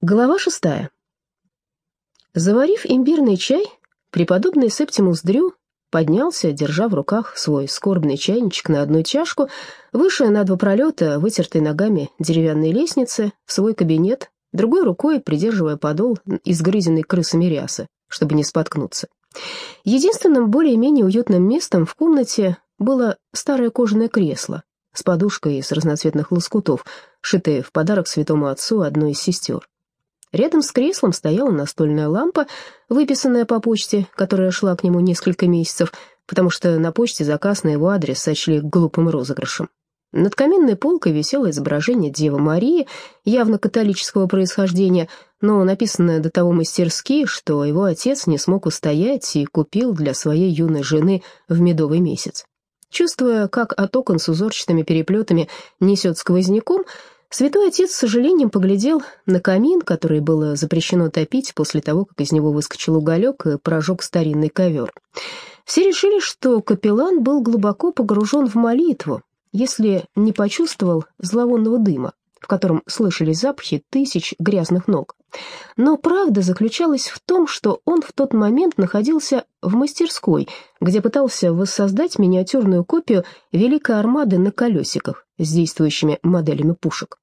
Глава шестая. Заварив имбирный чай, преподобный Септимус Дрю поднялся, держа в руках свой скорбный чайничек на одну чашку, выше на два пролета, вытертой ногами деревянной лестницы, в свой кабинет, другой рукой придерживая подол изгрызенной крысами рясы, чтобы не споткнуться. Единственным более-менее уютным местом в комнате было старое кожаное кресло с подушкой из разноцветных лоскутов, шитое в подарок святому отцу одной из сестер. Рядом с креслом стояла настольная лампа, выписанная по почте, которая шла к нему несколько месяцев, потому что на почте заказ на его адрес сочли глупым розыгрышем. Над каминной полкой висело изображение Девы Марии, явно католического происхождения, но написанное до того мастерски, что его отец не смог устоять и купил для своей юной жены в медовый месяц. Чувствуя, как от окон с узорчатыми переплетами несет сквозняком, Святой отец с сожалением поглядел на камин, который было запрещено топить после того, как из него выскочил уголек и прожег старинный ковер. Все решили, что капеллан был глубоко погружен в молитву, если не почувствовал зловонного дыма, в котором слышались запахи тысяч грязных ног. Но правда заключалась в том, что он в тот момент находился в мастерской, где пытался воссоздать миниатюрную копию Великой Армады на колесиках с действующими моделями пушек.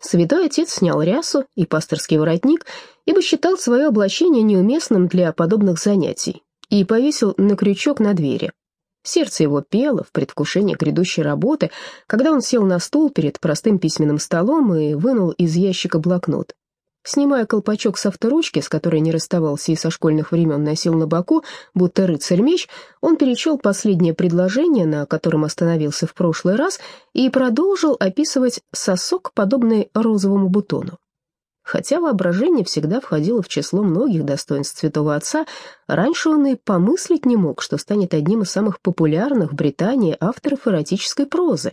Святой отец снял рясу и пасторский воротник, ибо считал свое облачение неуместным для подобных занятий, и повесил на крючок на двери. Сердце его пело в предвкушении грядущей работы, когда он сел на стул перед простым письменным столом и вынул из ящика блокнот. Снимая колпачок с авторучки, с которой не расставался и со школьных времен носил на боку, будто рыцарь-меч, он перечел последнее предложение, на котором остановился в прошлый раз, и продолжил описывать сосок, подобный розовому бутону. Хотя воображение всегда входило в число многих достоинств святого отца, раньше он и помыслить не мог, что станет одним из самых популярных в Британии авторов эротической прозы.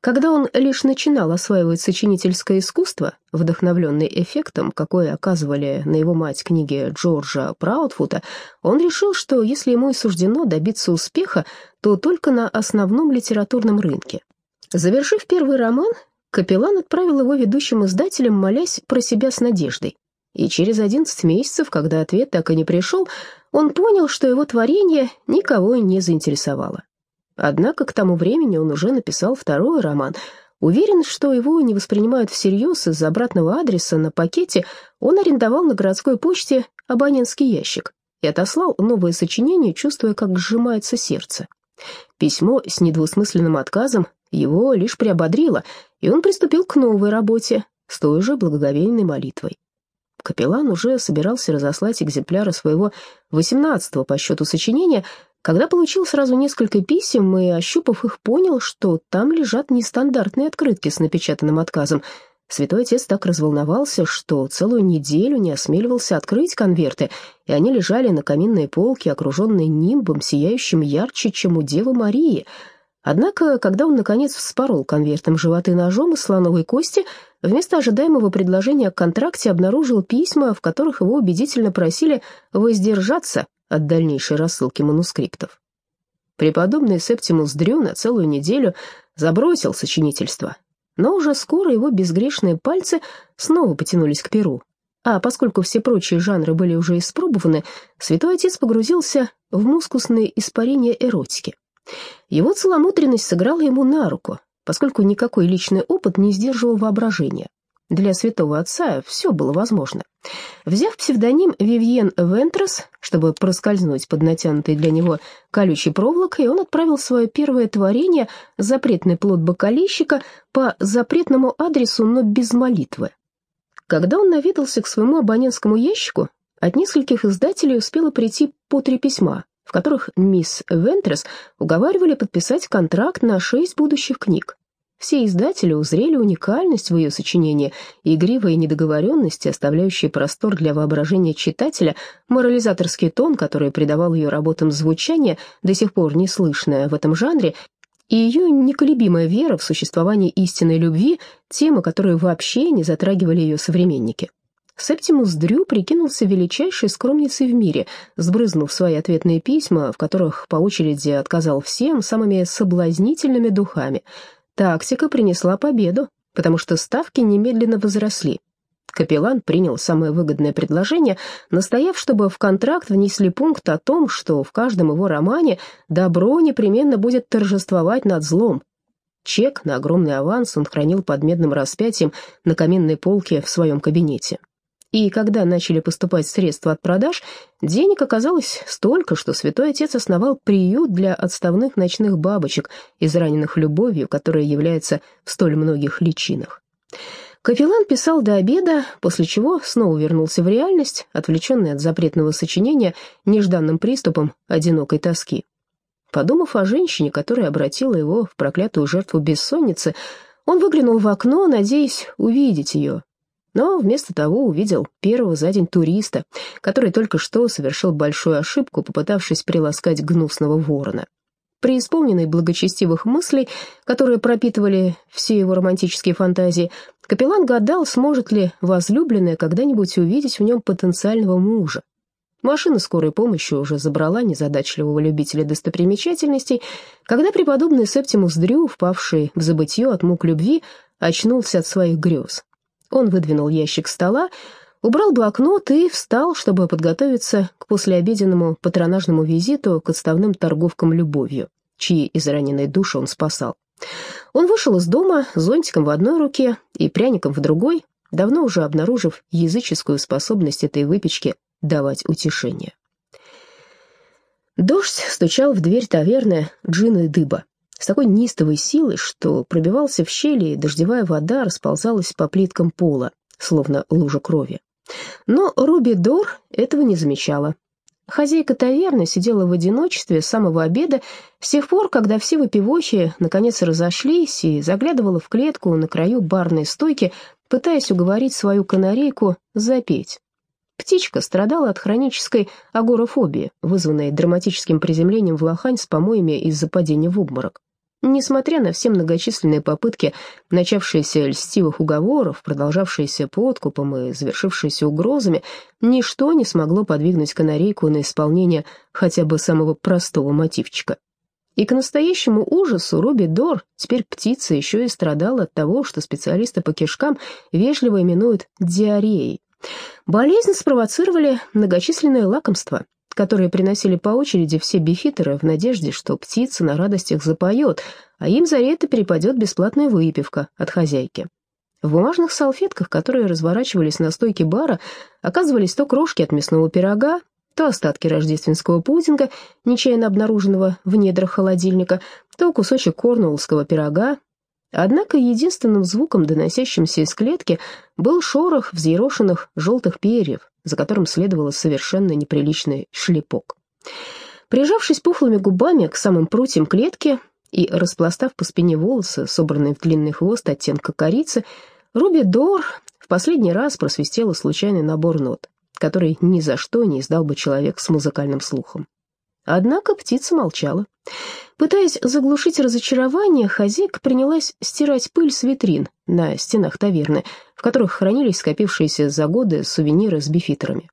Когда он лишь начинал осваивать сочинительское искусство, вдохновленный эффектом, какой оказывали на его мать книги Джорджа Праудфута, он решил, что если ему и суждено добиться успеха, то только на основном литературном рынке. Завершив первый роман, Капеллан отправил его ведущим издателям, молясь про себя с надеждой. И через одиннадцать месяцев, когда ответ так и не пришел, он понял, что его творение никого не заинтересовало. Однако к тому времени он уже написал второй роман. Уверен, что его не воспринимают всерьез из-за обратного адреса на пакете, он арендовал на городской почте абонентский ящик и отослал новое сочинение, чувствуя, как сжимается сердце. Письмо с недвусмысленным отказом его лишь приободрило, и он приступил к новой работе с той же благоговейной молитвой. Капеллан уже собирался разослать экземпляры своего восемнадцатого по счету сочинения, когда получил сразу несколько писем и, ощупав их, понял, что там лежат нестандартные открытки с напечатанным отказом. Святой отец так разволновался, что целую неделю не осмеливался открыть конверты, и они лежали на каминной полке, окруженные нимбом, сияющим ярче, чем у Девы Марии — Однако, когда он, наконец, вспорол конвертом животы ножом из слоновой кости, вместо ожидаемого предложения о контракте обнаружил письма, в которых его убедительно просили воздержаться от дальнейшей рассылки манускриптов. Преподобный Септимус Дрю на целую неделю забросил сочинительство, но уже скоро его безгрешные пальцы снова потянулись к перу. А поскольку все прочие жанры были уже испробованы, святой отец погрузился в мускусные испарения эротики. Его целомудренность сыграла ему на руку, поскольку никакой личный опыт не сдерживал воображения. Для святого отца все было возможно. Взяв псевдоним Вивьен Вентрес, чтобы проскользнуть под натянутой для него колючей проволокой, он отправил свое первое творение, запретный плод бокалейщика, по запретному адресу, но без молитвы. Когда он наведался к своему абонентскому ящику, от нескольких издателей успело прийти по три письма, в которых мисс Вентрес уговаривали подписать контракт на шесть будущих книг. Все издатели узрели уникальность в ее сочинении, игривые недоговоренности, оставляющие простор для воображения читателя, морализаторский тон, который придавал ее работам звучание, до сих пор неслышное в этом жанре, и ее неколебимая вера в существование истинной любви, темы, которые вообще не затрагивали ее современники. Септимус Дрю прикинулся величайшей скромницей в мире, сбрызнув свои ответные письма, в которых по очереди отказал всем самыми соблазнительными духами. Тактика принесла победу, потому что ставки немедленно возросли. Капеллан принял самое выгодное предложение, настояв, чтобы в контракт внесли пункт о том, что в каждом его романе добро непременно будет торжествовать над злом. Чек на огромный аванс он хранил под медным распятием на каменной полке в своем кабинете. И когда начали поступать средства от продаж, денег оказалось столько, что святой отец основал приют для отставных ночных бабочек, израненных любовью, которая является в столь многих личинах. Капеллан писал до обеда, после чего снова вернулся в реальность, отвлеченный от запретного сочинения нежданным приступом одинокой тоски. Подумав о женщине, которая обратила его в проклятую жертву бессонницы, он выглянул в окно, надеясь увидеть ее. Но вместо того увидел первого за день туриста, который только что совершил большую ошибку, попытавшись приласкать гнусного ворона. Преисполненный благочестивых мыслей, которые пропитывали все его романтические фантазии, капеллан гадал, сможет ли возлюбленная когда-нибудь увидеть в нем потенциального мужа. Машина скорой помощи уже забрала незадачливого любителя достопримечательностей, когда преподобный Септимус Дрю, впавший в забытье от мук любви, очнулся от своих грез. Он выдвинул ящик стола, убрал блокнот и встал, чтобы подготовиться к послеобеденному патронажному визиту к отставным торговкам любовью, чьи израненные души он спасал. Он вышел из дома с зонтиком в одной руке и пряником в другой, давно уже обнаружив языческую способность этой выпечки давать утешение. Дождь стучал в дверь таверны Джина Дыба с такой нистовой силой, что пробивался в щели, и дождевая вода расползалась по плиткам пола, словно лужа крови. Но Руби Дор этого не замечала. Хозяйка таверны сидела в одиночестве с самого обеда, с тех пор, когда все выпивохи наконец разошлись, и заглядывала в клетку на краю барной стойки, пытаясь уговорить свою канарейку запеть. Птичка страдала от хронической агорафобии, вызванной драматическим приземлением в лохань с помоями из-за падения в обморок. Несмотря на все многочисленные попытки, начавшиеся льстивых уговоров, продолжавшиеся подкупом и завершившиеся угрозами, ничто не смогло подвигнуть канарейку на исполнение хотя бы самого простого мотивчика. И к настоящему ужасу Руби Дор, теперь птица, еще и страдала от того, что специалисты по кишкам вежливо именуют диареей. Болезнь спровоцировали многочисленные лакомства, которые приносили по очереди все бифитеры в надежде, что птица на радостях запоет, а им за это перепадет бесплатная выпивка от хозяйки. В бумажных салфетках, которые разворачивались на стойке бара, оказывались то крошки от мясного пирога, то остатки рождественского пудинга, нечаянно обнаруженного в недрах холодильника, то кусочек корнуоллского пирога. Однако единственным звуком, доносящимся из клетки, был шорох взъерошенных желтых перьев, за которым следовало совершенно неприличный шлепок. Прижавшись пухлыми губами к самым прутьям клетки и распластав по спине волосы, собранные в длинный хвост оттенка корицы, Руби Дор в последний раз просвистела случайный набор нот, который ни за что не издал бы человек с музыкальным слухом. Однако птица молчала. Пытаясь заглушить разочарование, хозяйка принялась стирать пыль с витрин на стенах таверны, в которых хранились скопившиеся за годы сувениры с бифитерами.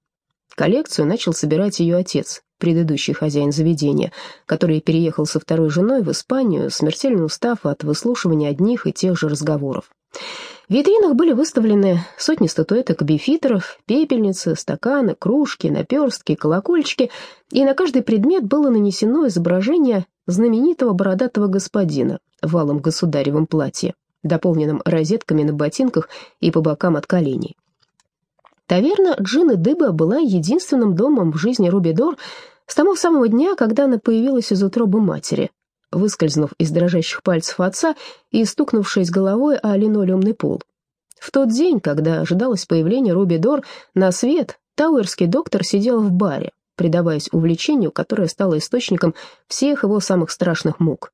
Коллекцию начал собирать ее отец, предыдущий хозяин заведения, который переехал со второй женой в Испанию, смертельно устав от выслушивания одних и тех же разговоров. Витринах были выставлены сотни статуэток бифитеров, пепельницы, стаканы, кружки, наперстки, колокольчики, и на каждый предмет было нанесено изображение знаменитого бородатого господина в валом государевом платье, дополненном розетками на ботинках и по бокам от коленей. Таверна Джины Дыба была единственным домом в жизни Рубидор с того самого дня, когда она появилась из утробы матери, выскользнув из дрожащих пальцев отца и стукнувшись головой о линолеумный пол. В тот день, когда ожидалось появление Руби Дор на свет, тауэрский доктор сидел в баре, предаваясь увлечению, которое стало источником всех его самых страшных мук.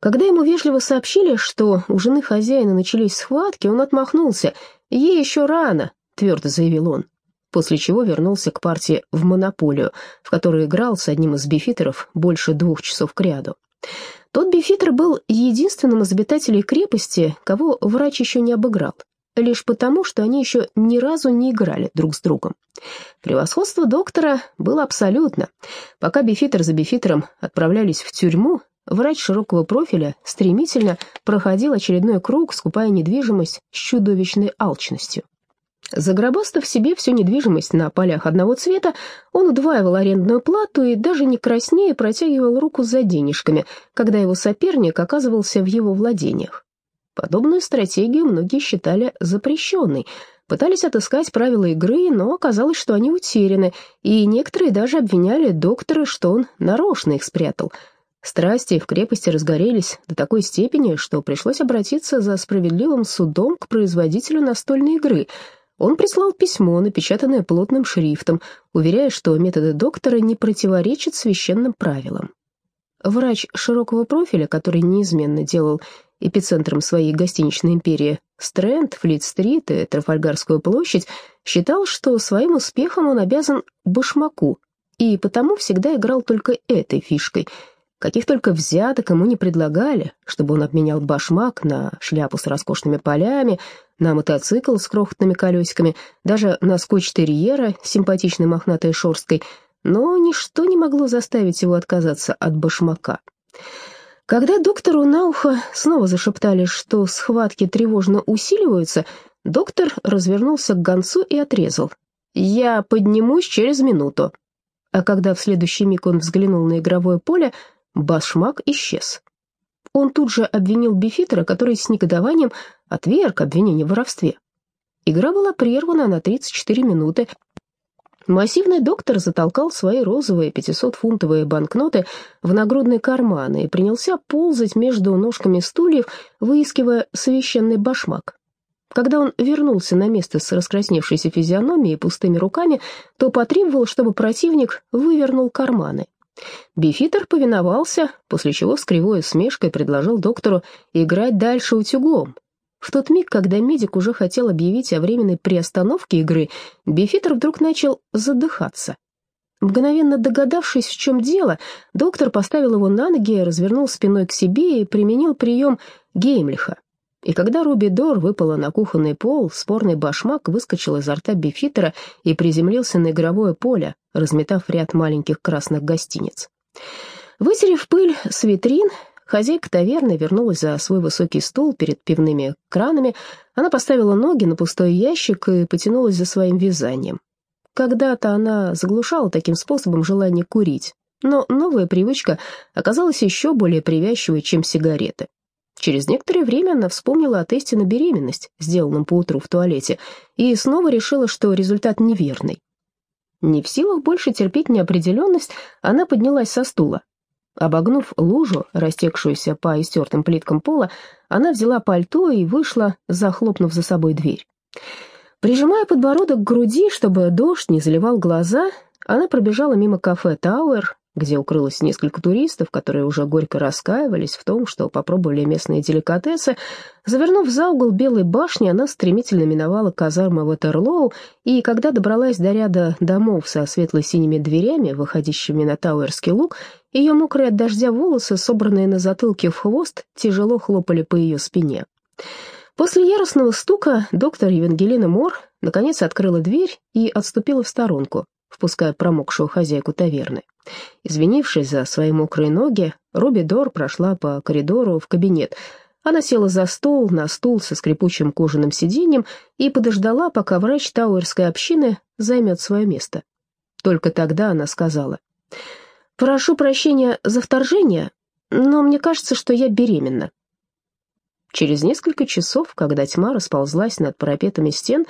Когда ему вежливо сообщили, что у жены хозяина начались схватки, он отмахнулся. «Ей еще рано», — твердо заявил он, после чего вернулся к партии в монополию, в которой играл с одним из бифитеров больше двух часов кряду. Тот бифитер был единственным из обитателей крепости, кого врач еще не обыграл, лишь потому, что они еще ни разу не играли друг с другом. Превосходство доктора было абсолютно. Пока бифитер за бифитером отправлялись в тюрьму, врач широкого профиля стремительно проходил очередной круг, скупая недвижимость с чудовищной алчностью. Загробастав себе всю недвижимость на полях одного цвета, он удваивал арендную плату и даже не краснее протягивал руку за денежками, когда его соперник оказывался в его владениях. Подобную стратегию многие считали запрещенной, пытались отыскать правила игры, но оказалось, что они утеряны, и некоторые даже обвиняли доктора, что он нарочно их спрятал. Страсти в крепости разгорелись до такой степени, что пришлось обратиться за справедливым судом к производителю настольной игры — он прислал письмо, напечатанное плотным шрифтом, уверяя, что методы доктора не противоречат священным правилам. Врач широкого профиля, который неизменно делал эпицентром своей гостиничной империи Стрэнд, Флит-стрит и Трафальгарскую площадь, считал, что своим успехом он обязан башмаку, и потому всегда играл только этой фишкой — Каких только взяток ему не предлагали, чтобы он обменял башмак на шляпу с роскошными полями, на мотоцикл с крохотными колесиками, даже на скотч-терьера с симпатичной мохнатой шорсткой, но ничто не могло заставить его отказаться от башмака. Когда доктору на ухо снова зашептали, что схватки тревожно усиливаются, доктор развернулся к гонцу и отрезал. «Я поднимусь через минуту». А когда в следующий миг он взглянул на игровое поле, Башмак исчез. Он тут же обвинил Бифитера, который с негодованием отверг обвинение в воровстве. Игра была прервана на 34 минуты. Массивный доктор затолкал свои розовые 500-фунтовые банкноты в нагрудные карманы и принялся ползать между ножками стульев, выискивая священный башмак. Когда он вернулся на место с раскрасневшейся физиономией и пустыми руками, то потребовал, чтобы противник вывернул карманы. Бифитер повиновался, после чего с кривой усмешкой предложил доктору играть дальше утюгом. В тот миг, когда медик уже хотел объявить о временной приостановке игры, Бифитер вдруг начал задыхаться. Мгновенно догадавшись, в чем дело, доктор поставил его на ноги, развернул спиной к себе и применил прием Геймлиха. И когда Руби Дор выпала на кухонный пол, спорный башмак выскочил изо рта Бифитера и приземлился на игровое поле, разметав ряд маленьких красных гостиниц. Вытерев пыль с витрин, хозяйка таверны вернулась за свой высокий стул перед пивными кранами. Она поставила ноги на пустой ящик и потянулась за своим вязанием. Когда-то она заглушала таким способом желание курить, но новая привычка оказалась еще более привязчивой, чем сигареты. Через некоторое время она вспомнила о тесте на беременность, сделанном поутру в туалете, и снова решила, что результат неверный. Не в силах больше терпеть неопределенность, она поднялась со стула. Обогнув лужу, растекшуюся по истертым плиткам пола, она взяла пальто и вышла, захлопнув за собой дверь. Прижимая подбородок к груди, чтобы дождь не заливал глаза, она пробежала мимо кафе «Тауэр», где укрылось несколько туристов, которые уже горько раскаивались в том, что попробовали местные деликатесы. Завернув за угол Белой башни, она стремительно миновала казармы Ватерлоу, и когда добралась до ряда домов со светло-синими дверями, выходящими на Тауэрский луг, ее мокрые от дождя волосы, собранные на затылке в хвост, тяжело хлопали по ее спине. После яростного стука доктор Евангелина Мор наконец открыла дверь и отступила в сторонку, впуская промокшую хозяйку таверны. Извинившись за свои мокрые ноги, Робби Дор прошла по коридору в кабинет. Она села за стол, на стул со скрипучим кожаным сиденьем и подождала, пока врач Тауэрской общины займет свое место. Только тогда она сказала, «Прошу прощения за вторжение, но мне кажется, что я беременна». Через несколько часов, когда тьма расползлась над парапетами стен,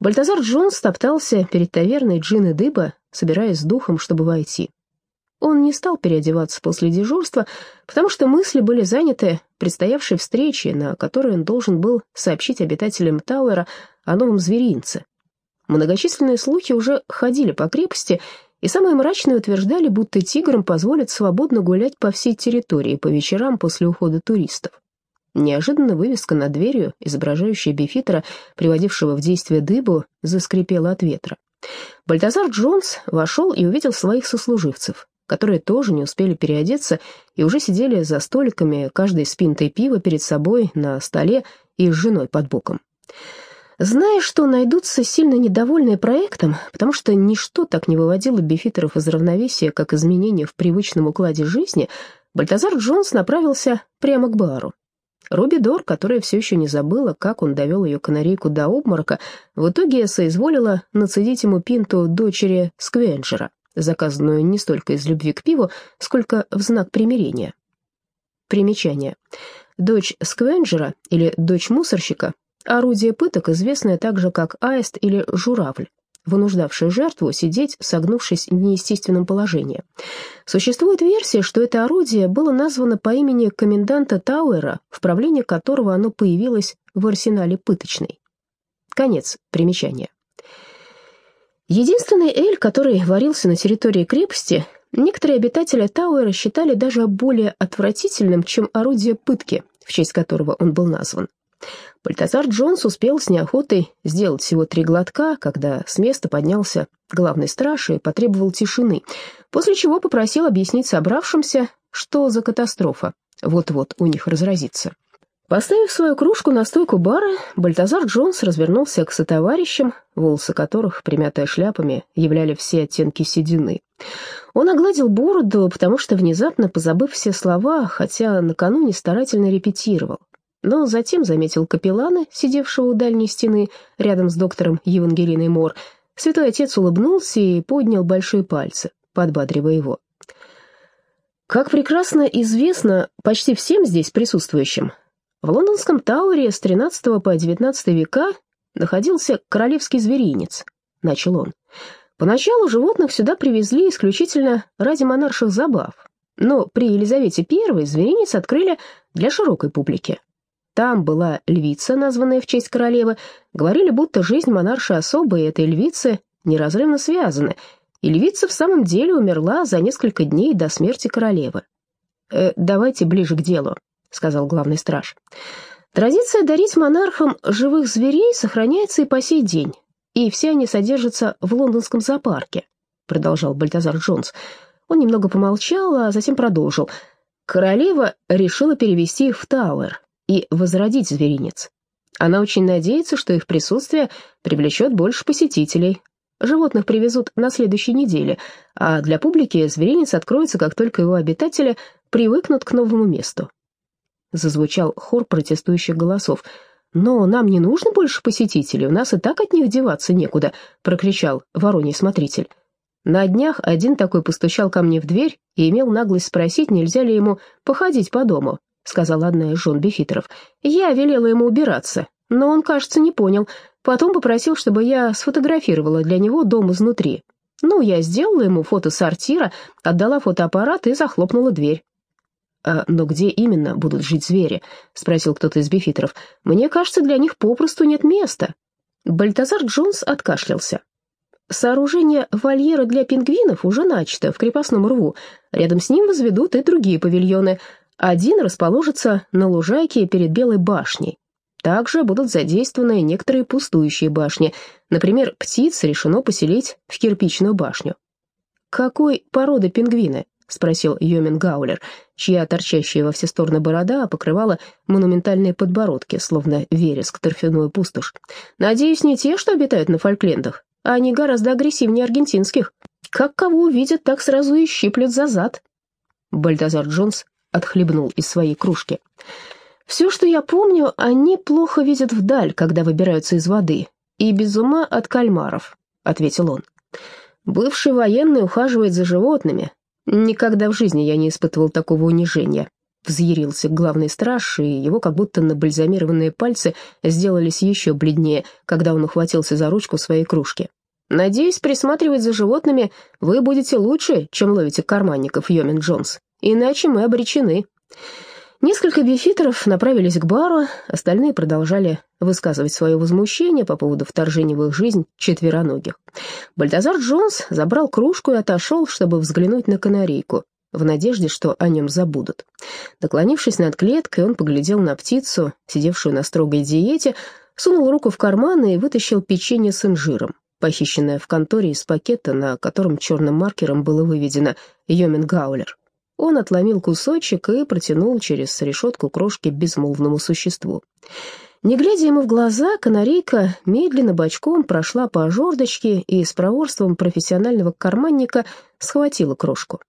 Бальтазар Джонс топтался перед таверной Джины Дыба, собираясь с духом, чтобы войти. Он не стал переодеваться после дежурства, потому что мысли были заняты предстоявшей встречей, на которой он должен был сообщить обитателям Тауэра о новом зверинце. Многочисленные слухи уже ходили по крепости, и самые мрачные утверждали, будто тиграм позволят свободно гулять по всей территории по вечерам после ухода туристов. Неожиданно вывеска над дверью, изображающая бифитера, приводившего в действие дыбу, заскрипела от ветра. Бальтазар Джонс вошел и увидел своих сослуживцев которые тоже не успели переодеться и уже сидели за столиками, каждый с пинтой пива перед собой на столе и с женой под боком. Зная, что найдутся сильно недовольные проектом, потому что ничто так не выводило бифитеров из равновесия, как изменения в привычном укладе жизни, Бальтазар Джонс направился прямо к бару. Руби Дор, которая все еще не забыла, как он довел ее канарейку до обморока, в итоге соизволила нацедить ему пинту дочери Сквенджера, заказанную не столько из любви к пиву, сколько в знак примирения. Примечание. Дочь Сквенджера или дочь мусорщика – орудие пыток, известное также как аист или журавль вынуждавший жертву сидеть, согнувшись в неестественном положении. Существует версия, что это орудие было названо по имени коменданта Тауэра, в правлении которого оно появилось в арсенале пыточной. Конец примечания. Единственный эль, который варился на территории крепости, некоторые обитатели Тауэра считали даже более отвратительным, чем орудие пытки, в честь которого он был назван. Бальтазар Джонс успел с неохотой сделать всего три глотка, когда с места поднялся главный страж и потребовал тишины, после чего попросил объяснить собравшимся, что за катастрофа вот-вот у них разразится. Поставив свою кружку на стойку бара, Бальтазар Джонс развернулся к сотоварищам, волосы которых, примятые шляпами, являли все оттенки седины. Он огладил бороду, потому что, внезапно позабыв все слова, хотя накануне старательно репетировал, но затем заметил капеллана, сидевшего у дальней стены, рядом с доктором Евангелиной Мор. Святой отец улыбнулся и поднял большие пальцы, подбадривая его. Как прекрасно известно почти всем здесь присутствующим, в лондонском Тауэре с XIII по XIX века находился королевский зверинец, начал он. Поначалу животных сюда привезли исключительно ради монарших забав, но при Елизавете I зверинец открыли для широкой публики. Там была львица, названная в честь королевы. Говорили, будто жизнь монарши особа и этой львицы неразрывно связаны. И львица в самом деле умерла за несколько дней до смерти королевы. «Э, «Давайте ближе к делу», — сказал главный страж. «Традиция дарить монархам живых зверей сохраняется и по сей день, и все они содержатся в лондонском зоопарке», — продолжал Бальтазар Джонс. Он немного помолчал, а затем продолжил. «Королева решила перевести их в Тауэр, и возродить зверинец. Она очень надеется, что их присутствие привлечет больше посетителей. Животных привезут на следующей неделе, а для публики зверинец откроется, как только его обитатели привыкнут к новому месту. Зазвучал хор протестующих голосов. «Но нам не нужно больше посетителей, у нас и так от них деваться некуда», — прокричал вороний смотритель. На днях один такой постучал ко мне в дверь и имел наглость спросить, нельзя ли ему походить по дому. — сказала одна из жен Бефитеров. «Я велела ему убираться, но он, кажется, не понял. Потом попросил, чтобы я сфотографировала для него дом изнутри. Ну, я сделала ему фото сортира, отдала фотоаппарат и захлопнула дверь». «А, «Но где именно будут жить звери?» — спросил кто-то из Бефитеров. «Мне кажется, для них попросту нет места». Бальтазар Джонс откашлялся. Сооружение вольера для пингвинов уже начато в крепостном рву. Рядом с ним возведут и другие павильоны — один расположится на лужайке перед Белой башней. Также будут задействованы некоторые пустующие башни. Например, птиц решено поселить в кирпичную башню. «Какой породы пингвины?» — спросил Йомин Гаулер, чья торчащая во все стороны борода покрывала монументальные подбородки, словно вереск торфяную пустошь. «Надеюсь, не те, что обитают на Фольклендах. Они гораздо агрессивнее аргентинских. Как кого увидят, так сразу и щиплют за зад». Бальтазар Джонс отхлебнул из своей кружки. «Все, что я помню, они плохо видят вдаль, когда выбираются из воды, и без ума от кальмаров», — ответил он. «Бывший военный ухаживает за животными. Никогда в жизни я не испытывал такого унижения», — взъярился главный страж, и его как будто набальзамированные пальцы сделались еще бледнее, когда он ухватился за ручку своей кружки. «Надеюсь, присматривать за животными вы будете лучше, чем ловите карманников, Йомин Джонс иначе мы обречены. Несколько бифитеров направились к бару, остальные продолжали высказывать свое возмущение по поводу вторжения в их жизнь четвероногих. Бальтазар Джонс забрал кружку и отошел, чтобы взглянуть на канарейку, в надежде, что о нем забудут. Наклонившись над клеткой, он поглядел на птицу, сидевшую на строгой диете, сунул руку в карман и вытащил печенье с инжиром, похищенное в конторе из пакета, на котором черным маркером было выведено «Йомин Гаулер». Он отломил кусочек и протянул через решетку крошки безмолвному существу. Не глядя ему в глаза, канарейка медленно бочком прошла по жердочке и с проворством профессионального карманника схватила крошку.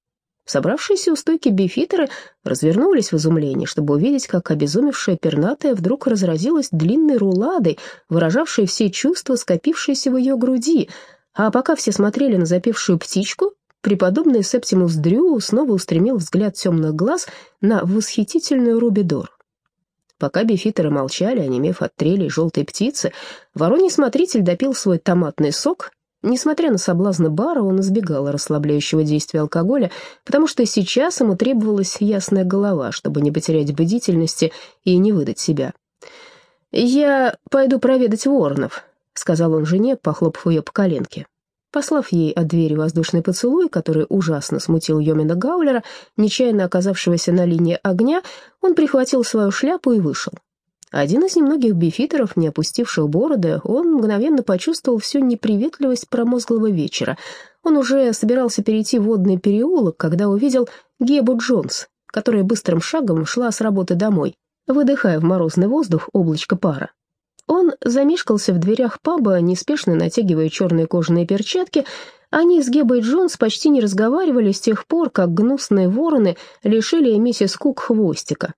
Собравшиеся у стойки бифитеры развернулись в изумлении, чтобы увидеть, как обезумевшая пернатая вдруг разразилась длинной руладой, выражавшей все чувства, скопившиеся в ее груди, а пока все смотрели на запевшую птичку, преподобный Септимус Дрю снова устремил взгляд темных глаз на восхитительную Рубидор. Пока бифитеры молчали, онемев от трелей желтой птицы, вороний смотритель допил свой томатный сок Несмотря на соблазны бара, он избегал расслабляющего действия алкоголя, потому что сейчас ему требовалась ясная голова, чтобы не потерять бдительности и не выдать себя. «Я пойду проведать воронов», — сказал он жене, похлопав ее по коленке. Послав ей от двери воздушный поцелуй, который ужасно смутил Йомина Гаулера, нечаянно оказавшегося на линии огня, он прихватил свою шляпу и вышел. Один из немногих бифитеров, не опустивших бороды, он мгновенно почувствовал всю неприветливость промозглого вечера. Он уже собирался перейти в водный переулок, когда увидел Гебу Джонс, которая быстрым шагом шла с работы домой, выдыхая в морозный воздух облачко пара. Он замешкался в дверях паба, неспешно натягивая черные кожаные перчатки. Они с Гебой Джонс почти не разговаривали с тех пор, как гнусные вороны лишили миссис Кук хвостика.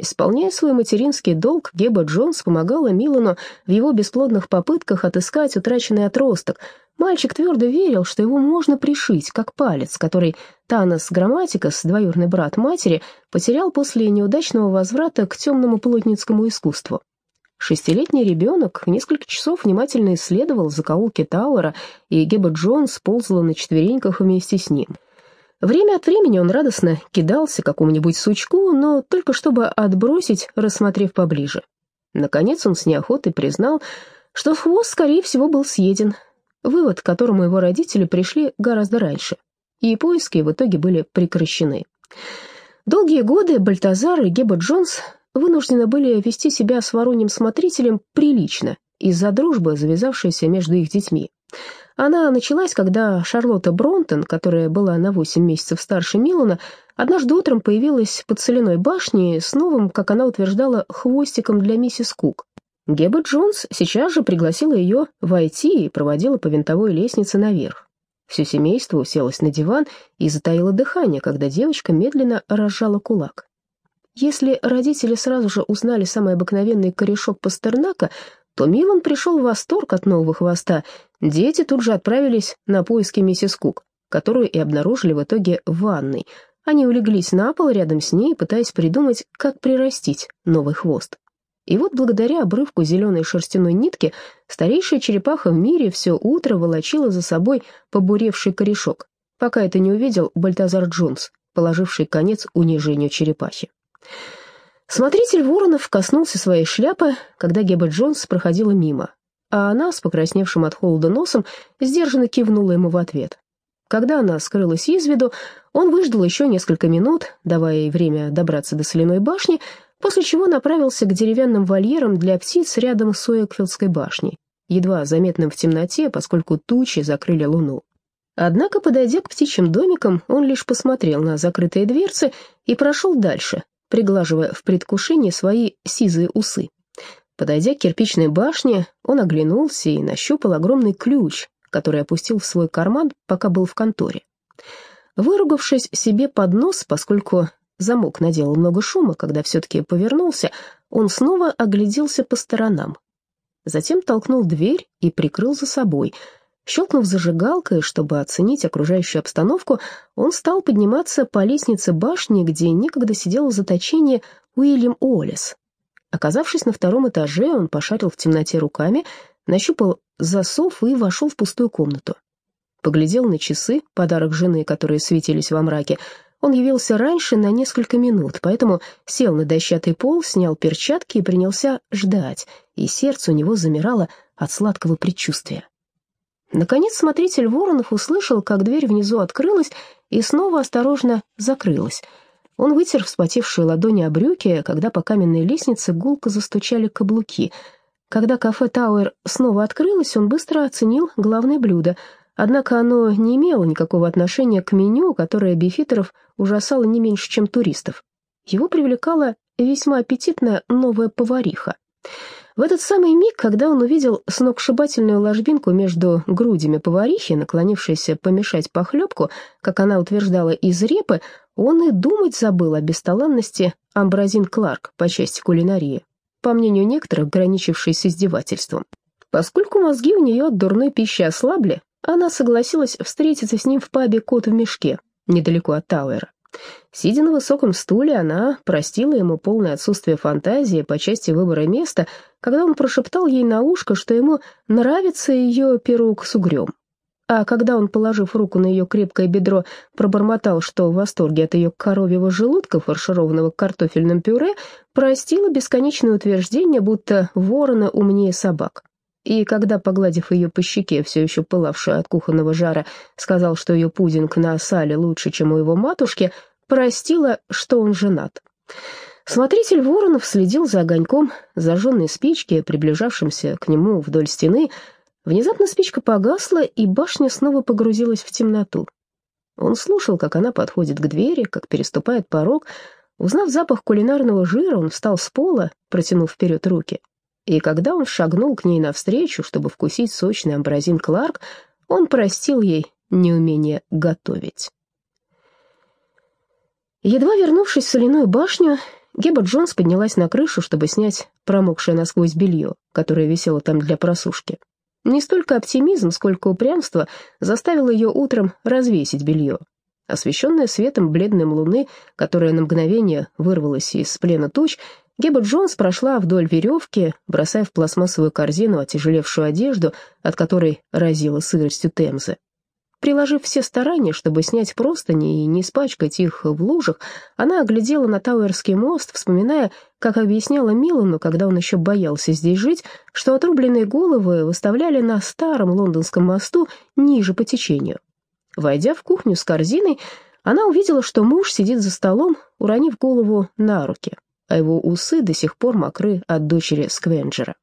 Исполняя свой материнский долг, Геба Джонс помогала Милану в его бесплодных попытках отыскать утраченный отросток. Мальчик твердо верил, что его можно пришить, как палец, который Танос Грамматикас, двоюрный брат матери, потерял после неудачного возврата к темному плотницкому искусству. Шестилетний ребенок несколько часов внимательно исследовал закоулки Тауэра, и Геба Джонс ползала на четвереньках вместе с ним — Время от времени он радостно кидался какому-нибудь сучку, но только чтобы отбросить, рассмотрев поближе. Наконец он с неохотой признал, что хвост, скорее всего, был съеден. Вывод, к которому его родители пришли гораздо раньше, и поиски в итоге были прекращены. Долгие годы Бальтазар и Геба Джонс вынуждены были вести себя с вороньим смотрителем прилично из-за дружбы, завязавшейся между их детьми. Она началась, когда Шарлотта Бронтон, которая была на 8 месяцев старше Милана, однажды утром появилась под соляной башней с новым, как она утверждала, хвостиком для миссис Кук. Геба Джонс сейчас же пригласила ее войти и проводила по винтовой лестнице наверх. Все семейство уселось на диван и затаило дыхание, когда девочка медленно разжала кулак. Если родители сразу же узнали самый обыкновенный корешок Пастернака, то Милан пришел в восторг от нового хвоста. Дети тут же отправились на поиски миссис Кук, которую и обнаружили в итоге в ванной. Они улеглись на пол рядом с ней, пытаясь придумать, как прирастить новый хвост. И вот благодаря обрывку зеленой шерстяной нитки старейшая черепаха в мире все утро волочила за собой побуревший корешок, пока это не увидел Бальтазар Джонс, положивший конец унижению черепахи. Смотритель Воронов коснулся своей шляпы, когда Геба Джонс проходила мимо, а она, с покрасневшим от холода носом, сдержанно кивнула ему в ответ. Когда она скрылась из виду, он выждал еще несколько минут, давая ей время добраться до соляной башни, после чего направился к деревянным вольерам для птиц рядом с Уэкфилдской башней, едва заметным в темноте, поскольку тучи закрыли луну. Однако, подойдя к птичьим домикам, он лишь посмотрел на закрытые дверцы и прошел дальше, приглаживая в предвкушении свои сизые усы. Подойдя к кирпичной башне, он оглянулся и нащупал огромный ключ, который опустил в свой карман, пока был в конторе. Выругавшись себе под нос, поскольку замок наделал много шума, когда все-таки повернулся, он снова огляделся по сторонам. Затем толкнул дверь и прикрыл за собой — Щелкнув зажигалкой, чтобы оценить окружающую обстановку, он стал подниматься по лестнице башни, где некогда сидел в заточении Уильям Уоллес. Оказавшись на втором этаже, он пошарил в темноте руками, нащупал засов и вошел в пустую комнату. Поглядел на часы, подарок жены, которые светились во мраке. Он явился раньше на несколько минут, поэтому сел на дощатый пол, снял перчатки и принялся ждать, и сердце у него замирало от сладкого предчувствия. Наконец смотритель Воронов услышал, как дверь внизу открылась и снова осторожно закрылась. Он вытер вспотевшие ладони о брюки, когда по каменной лестнице гулко застучали каблуки. Когда кафе «Тауэр» снова открылось, он быстро оценил главное блюдо, однако оно не имело никакого отношения к меню, которое бифитеров ужасало не меньше, чем туристов. Его привлекала весьма аппетитная новая повариха. В этот самый миг, когда он увидел сногсшибательную ложбинку между грудями поварихи, наклонившейся помешать похлебку, как она утверждала, из репы, он и думать забыл о бесталанности Амбразин Кларк по части кулинарии, по мнению некоторых, граничившей с издевательством. Поскольку мозги у нее от дурной пищи ослабли, она согласилась встретиться с ним в пабе «Кот в мешке», недалеко от Тауэра. Сидя на высоком стуле, она простила ему полное отсутствие фантазии по части выбора места, когда он прошептал ей на ушко, что ему нравится ее пирог с угрем. А когда он, положив руку на ее крепкое бедро, пробормотал, что в восторге от ее коровьего желудка, фаршированного картофельным пюре, простила бесконечное утверждение, будто ворона умнее собак и когда, погладив ее по щеке, все еще пылавшую от кухонного жара, сказал, что ее пудинг на сале лучше, чем у его матушки, простила, что он женат. Смотритель Воронов следил за огоньком зажженной спички, приближавшимся к нему вдоль стены. Внезапно спичка погасла, и башня снова погрузилась в темноту. Он слушал, как она подходит к двери, как переступает порог. Узнав запах кулинарного жира, он встал с пола, протянув вперед руки. И когда он шагнул к ней навстречу, чтобы вкусить сочный амбразин Кларк, он простил ей неумение готовить. Едва вернувшись в соляную башню, Геба Джонс поднялась на крышу, чтобы снять промокшее насквозь белье, которое висело там для просушки. Не столько оптимизм, сколько упрямство заставило ее утром развесить белье. Освещенная светом бледным луны, которая на мгновение вырвалась из плена туч, Геба Джонс прошла вдоль веревки, бросая в пластмассовую корзину отяжелевшую одежду, от которой разила сыростью Темзы. Приложив все старания, чтобы снять простыни и не испачкать их в лужах, она оглядела на Тауэрский мост, вспоминая, как объясняла Милану, когда он еще боялся здесь жить, что отрубленные головы выставляли на старом лондонском мосту ниже по течению. Войдя в кухню с корзиной, она увидела, что муж сидит за столом, уронив голову на руки а его усы до сих пор мокры от дочери Сквенджера.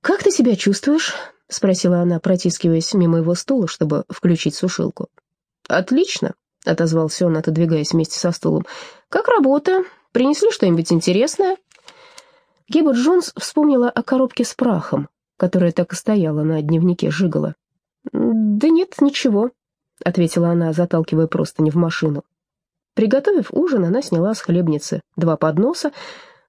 «Как ты себя чувствуешь?» — спросила она, протискиваясь мимо его стула, чтобы включить сушилку. «Отлично», — отозвался он, отодвигаясь вместе со стулом. «Как работа? Принесли что-нибудь интересное?» Геба Джонс вспомнила о коробке с прахом, которая так и стояла на дневнике Жигала. «Да нет, ничего», — ответила она, заталкивая простыни в машину. Приготовив ужин, она сняла с хлебницы два подноса.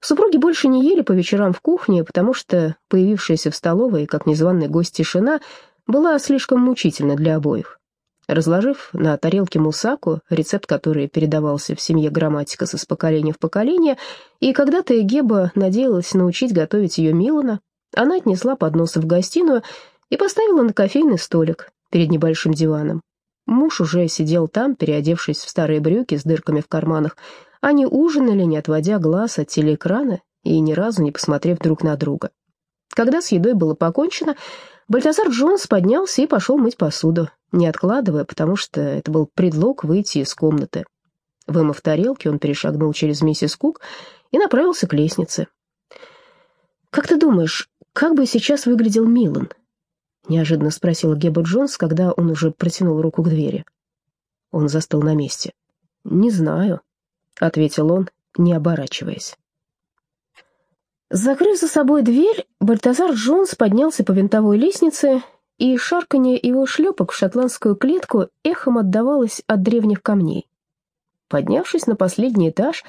Супруги больше не ели по вечерам в кухне, потому что появившаяся в столовой, как незваный гость, тишина была слишком мучительна для обоих. Разложив на тарелке мусаку, рецепт который передавался в семье грамматика из поколения в поколение, и когда-то Геба надеялась научить готовить ее Милана, она отнесла подносы в гостиную и поставила на кофейный столик перед небольшим диваном. Муж уже сидел там, переодевшись в старые брюки с дырками в карманах. Они ужинали, не отводя глаз от телеэкрана и ни разу не посмотрев друг на друга. Когда с едой было покончено, Бальтазар Джонс поднялся и пошел мыть посуду, не откладывая, потому что это был предлог выйти из комнаты. Вымыв тарелки, он перешагнул через миссис Кук и направился к лестнице. «Как ты думаешь, как бы сейчас выглядел Милан?» Неожиданно спросила Геба Джонс, когда он уже протянул руку к двери. Он застыл на месте. «Не знаю», — ответил он, не оборачиваясь. Закрыв за собой дверь, Бальтазар Джонс поднялся по винтовой лестнице, и шарканье его шлепок в шотландскую клетку эхом отдавалось от древних камней. Поднявшись на последний этаж,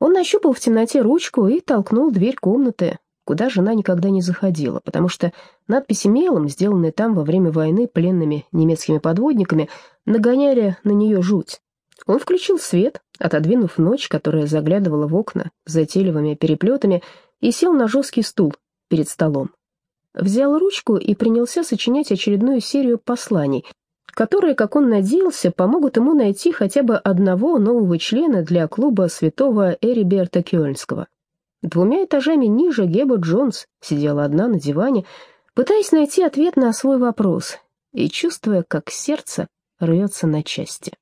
он нащупал в темноте ручку и толкнул дверь комнаты, куда жена никогда не заходила, потому что надписи мелом, сделанные там во время войны пленными немецкими подводниками, нагоняли на нее жуть. Он включил свет, отодвинув ночь, которая заглядывала в окна с затейливыми переплетами, и сел на жесткий стул перед столом. Взял ручку и принялся сочинять очередную серию посланий, которые, как он надеялся, помогут ему найти хотя бы одного нового члена для клуба святого Эриберта Кёльнского. Двумя этажами ниже Геба Джонс сидела одна на диване, пытаясь найти ответ на свой вопрос и чувствуя, как сердце рвется на части.